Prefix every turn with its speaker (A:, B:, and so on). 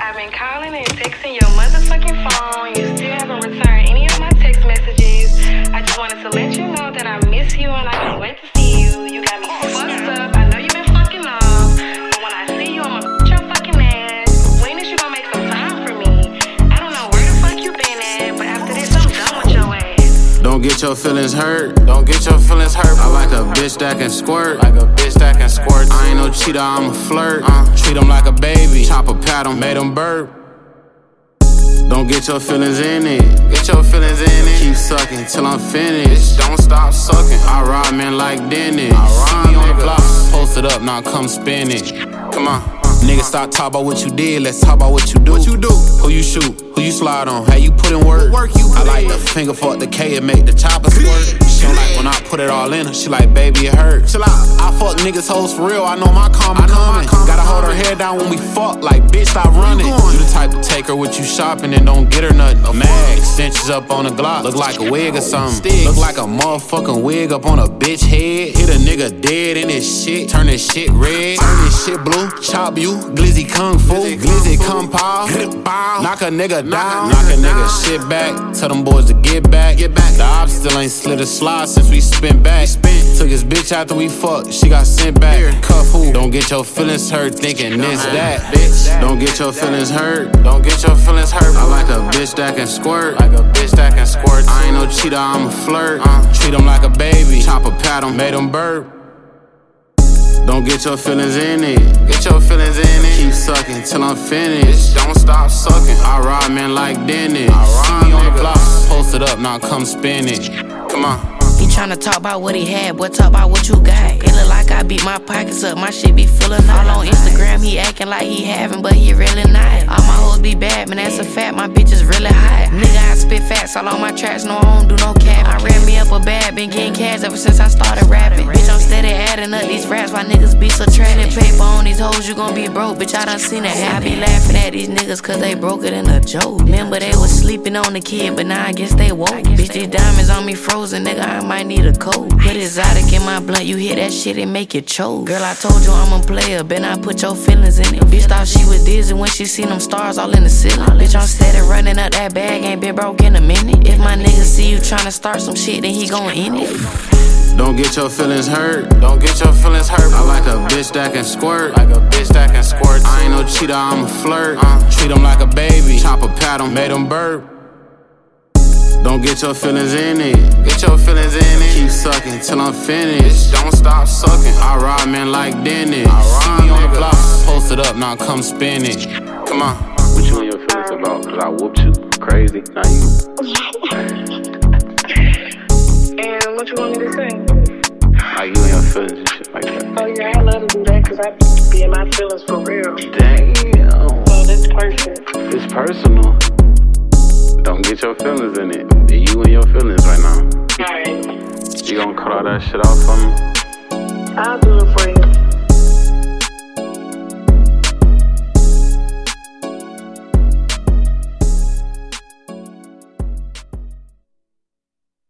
A: I've been calling and texting your motherfucking phone. You still haven't returned any of my text messages. I just wanted to let you know that I miss you and I can't wait to see you. You got me fucked up. I know you've been fucking off. But when I see you, I'ma f your fucking ass. When is you gonna make some time for me? I don't know where the fuck you been at, but after this, I'm done with your ass.
B: Don't get your feelings hurt. Don't get your feelings hurt. I like a bitch that can squirt. Like a bitch that can squirt. I ain't no cheater, I'm a flirt. Uh, treat him like a baby. Chop a pat him, made him burp. Don't get your feelings in it. Get your feelings in it. Keep sucking till I'm finished. Don't stop sucking. I ride men like Dennis. I ride me on the block. Post it up, now come spin it. Come on. Nigga, stop talking about what you did. Let's talk about what you do. What you do? Who you shoot? Who you slide on? How you put in work? work you I like the finger fuck the K and make the chopper squirt. She don't like when I put it all in her. She like, baby, it hurt. Chill out. I fuck niggas hoes for real. I know my karma coming. Gotta hold her head down when we fuck. Like, bitch, stop running. You the type to take her with you shopping and don't get her nothing. Mad extensions up on the Glock. Look like a wig or something. Look like a motherfucking wig up on a bitch head. Hit a nigga dead in this shit. Turn this shit red. Turn this shit blue. Chop you. Glizzy kung fu. Glizzy kung pao. Knock a nigga down. Knock a nigga shit back. Tell them boys to get back. Get back. The ops still ain't slid a slide since we spent back. Took his bitch after we fucked. She got sent back. Cuff who? Don't get your feelings hurt thinking this that. Bitch. Don't get your feelings hurt. Don't get your feelings hurt. I like a bitch that can squirt. Like a bitch that can squirt. I ain't no cheater, I'm a flirt. Uh, treat him like a baby. Chop a pat him, made him burp. Don't get your feelings in it. Get your feelings in it. Keep sucking till I'm finished. Don't stop sucking. I ride men like Dennis. I ride me on the block. Post it up, now come spin it. Come on.
C: He tryna talk about what he had, boy, talk about what you got. It look like I beat my pockets up, my shit be full of All on Instagram, he acting like he having, but he really not. All my hoes be bad, man, that's a fact, my bitch is really facts all on my tracks, no, I don't do no cap. I ran me up a bag, been getting cash ever since I started rapping. Bitch, I'm steady adding up these raps, why niggas be so trading paper on these hoes, you gon' be broke, bitch, I done seen it. I be laughing at these niggas cause they broke it in a joke. Remember, they was sleeping on the kid, but now I guess they woke. Bitch, these diamonds on me frozen, nigga, I might need a coat. Put exotic in my blunt, you hear that shit and make it choke. Girl, I told you I'm a player, better I put your feelings in it. Bitch thought she was dizzy when she seen them stars all in the ceiling. Bitch, I'm steady running up that bag, ain't been broke in a minute. If my nigga see you tryna start some shit, then he gon' end it.
B: Don't get your feelings hurt. Don't get your feelings hurt. I like a bitch that can squirt. Like a bitch that can squirt. I ain't no cheater, I'm a flirt. Uh, treat him like a baby. Chop a pat him, made him burp. Don't get your feelings in it. Get your feelings in it. Keep sucking till I'm finished. Don't stop sucking. I ride men like Dennis. I ride me on the block. Post it up, now come spin it. Come on.
D: What you and your feelings about? Cause I whooped you crazy. Now you
A: And what you want me to say?
D: like you and your feelings and shit like that.
A: Oh yeah, I love to do that because I be in my feelings for real.
D: Damn.
A: So that's perfect.
D: It's personal. Don't get your feelings in it. You and your feelings right now.
A: Alright,
D: You gonna cut all that shit off for me?
A: I'll do it for you.